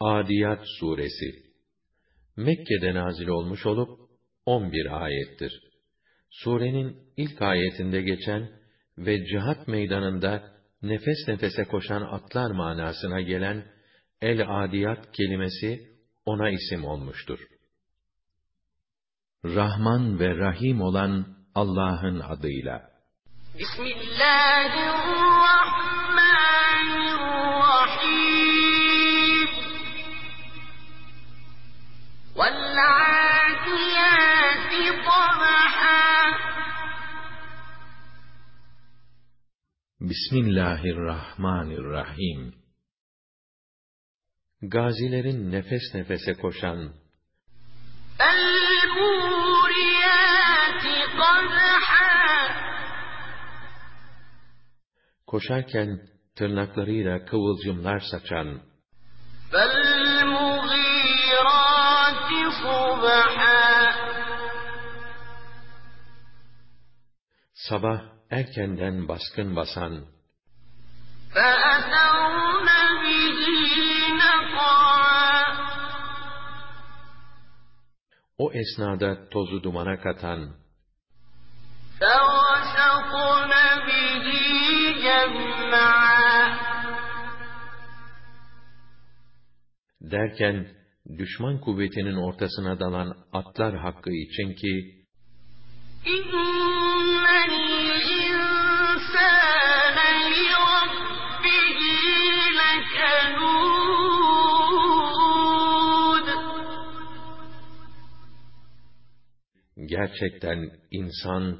Adiyat suresi Mekke'de nazil olmuş olup 11 ayettir. Surenin ilk ayetinde geçen ve cihat meydanında nefes nefese koşan atlar manasına gelen el-adiyat kelimesi ona isim olmuştur. Rahman ve Rahim olan Allah'ın adıyla. Bismillahirrahmanirrahim. Bismillahirrahmanirrahim. Gazilerin nefes nefese koşan. Koşarken tırnaklarıyla kıvılcımlar saçan. Sabah erkenden baskın basan. o esnada tozu dumana katan. derken düşman kuvvetinin ortasına dalan atlar hakkı için ki gerçekten insan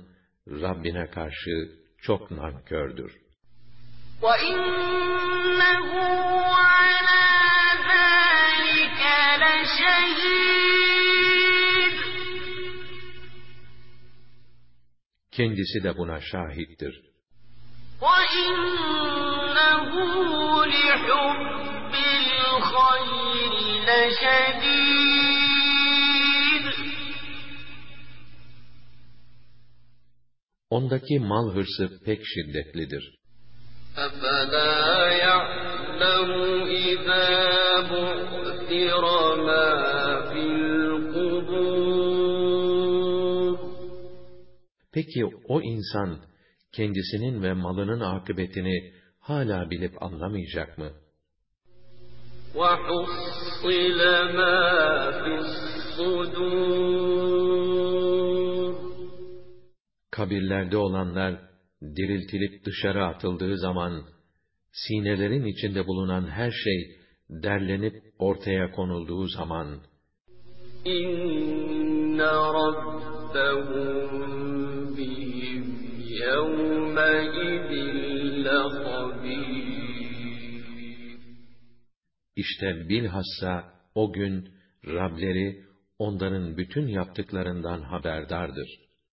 Rabbine karşı çok nankördür. وَإِنَّهُ عَلَى ذَلِكَ لَشَهِيدٌ Kendisi de buna şahittir. وَإِنَّهُ لِحُبِّ الْخَيْرِ لَشَدِيدٌ Ondaki mal hırsı pek şiddetlidir. أَفَلَا يَعْلَمُ إِذَا بُعْثِرَ مَا فِي الْقُبُورِ Peki o insan kendisinin ve malının akıbetini hala bilip anlamayacak mı? وَحُصِّلَ مَا فِي الصُّدُورِ kabirlerde olanlar diriltilip dışarı atıldığı zaman sinelerin içinde bulunan her şey derlenip ortaya konulduğu zaman İnne rabbehum bihim yevme bilhassa o gün Rableri onların bütün yaptıklarından haberdardır.